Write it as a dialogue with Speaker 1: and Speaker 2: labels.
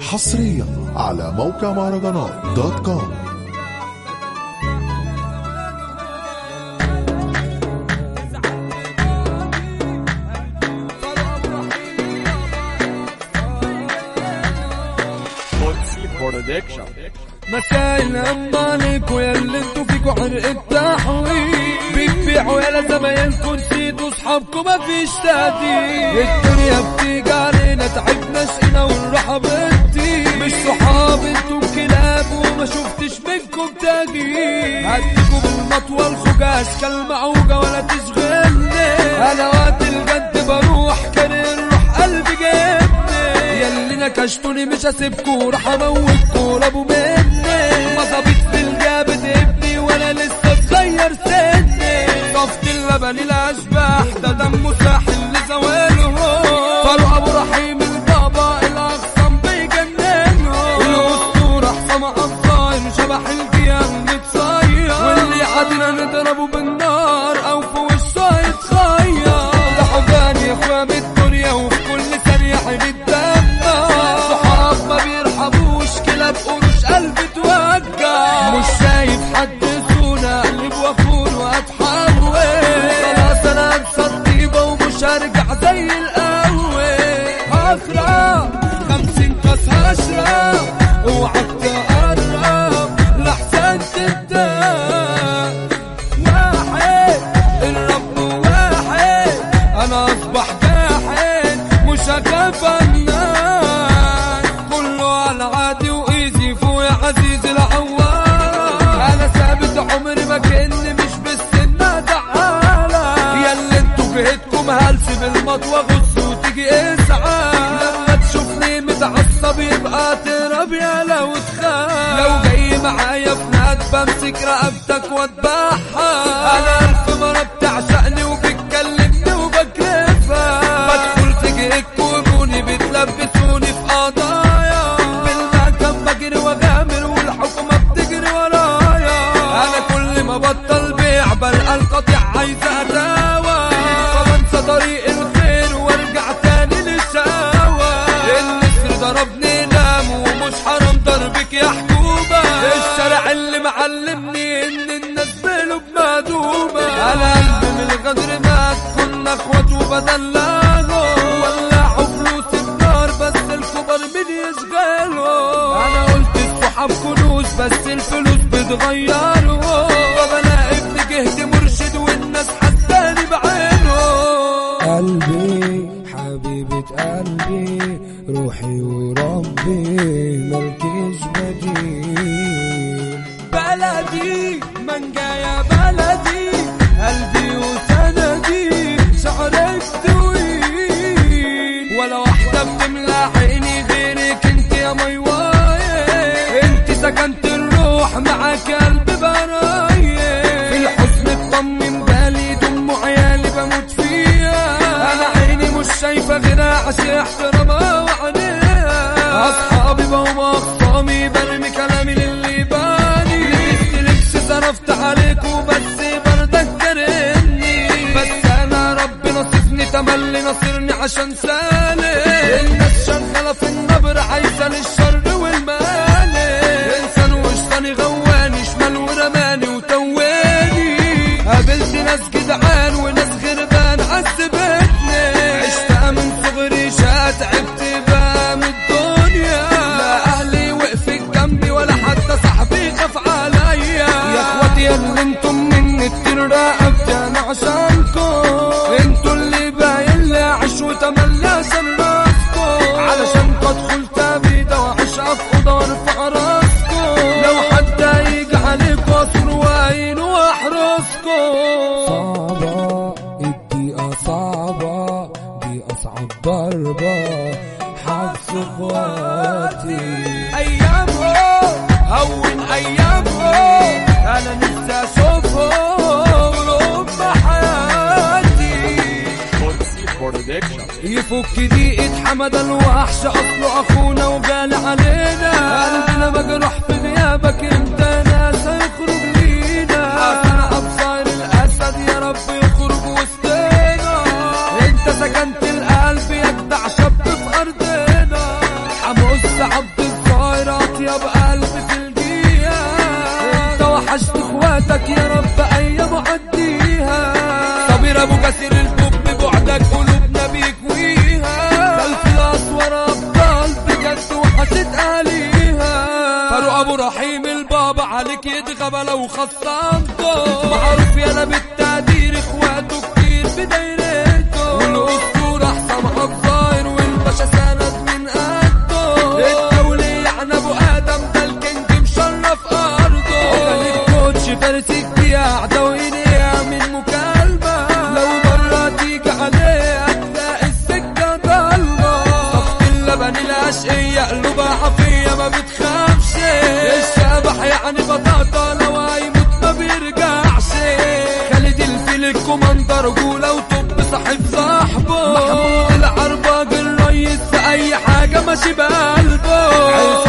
Speaker 1: حصريا على موقع مهرجانات دوت كوم.
Speaker 2: مساء الهم عليكوا يا اللي أنتوا فيكوا عرق التحويل. بتبيعوا يا زمايلكوا نسيتوا صحابكوا مفيش تهديد. الدنيا بتيجي علينا تعبنا شقينا والراحة بتطير مش صحاب أنتوا كلاب وما شفتش منكم تغيير هديكوا بالمطوى الخجاج كالمعوجة ولا تشغلني. أنا وقت الجد بروح كان الروح قلبي جابني ياللي نكشتوني مش هسيبكوا راح اموتكوا لابو مني. مصابيط في الجابد ابني وأنا لسه صغير سني صفت اللبن الأشباح ده دمه ساحل لزواله فرع ابو رحيم البابا الاقسم بيجننه الاسطوره حسام ابصار شبح الجيال متصير. واللي عادنا نضربه هلس بالمطوى غص وتيجي اسعى لما تشوفني متعصب يبقى تهرب يا لو تخاف. لو جاي معايا في ناد بمسك رقبتك واتبعها. أنا ألف مرة بتعشقني وبتكلمني وبكرفها بدخل جهك وجوني بتلبسوني في قضايا. بالمحكم بجري واغامر والحكومة بتجري ورايا. أنا كل ما بطل بيع بلقى القطيع عايزة بتغيره وأنا ابن جهدي مرشد والناس حساني بعينه.
Speaker 3: قلبي حبيبة قلبي روحي وربي ملكيش بديل.
Speaker 2: بلدي منجا يا بلدي. الروح معاك قلبي براية. في الحزن اطمن بالي دم عيالي بموت فيها. أنا عيني مش شايفة غيرها عشان احترامها وعينيها أصحابي بقوا أخصامي برمي كلامي للي باني. لبست لبس صرفت عليك وبس بردك كرهني. بس أنا ربي نصفني تملي نصرني عشان سالي الناس شغالة في النبر عايزة للشر جدعان وناس غربان عذبتني. عشتها من صغري شا تعبت بقى من الدنيا. لا أهلي وقفت جنبي ولا حتى صاحبي خاف عليا. يا أخواتي اللي أنتم مني كتير رقبتي أنا عشانكم
Speaker 3: أخواتي.
Speaker 2: ايامهم هون ايامهم أنا حياتي
Speaker 4: برودكشن
Speaker 2: يفك دقيقة حمد الوحش أصله أخونا وقال علينا. قلبنا مجروح في غيابك أنت ناس هيخرج لينا. حسن ابصار معاك يا رب أيام عديها صابر أبو كثير الحب بعدك قلوبنا بيكويها خلف الاسوار ابطال بجد وحشت عليها فاروق أبو رحيم البابا عليك يدغب لو خصمته معروف يالا بالتقدير اخواته كتير في يعني بطاطا لو هيموت ما بيرجعش خالد الفيل كوماندر جولة وطب صاحب صاحبه. محمود العرباج الريس في أي حاجة ماشي بقلبه.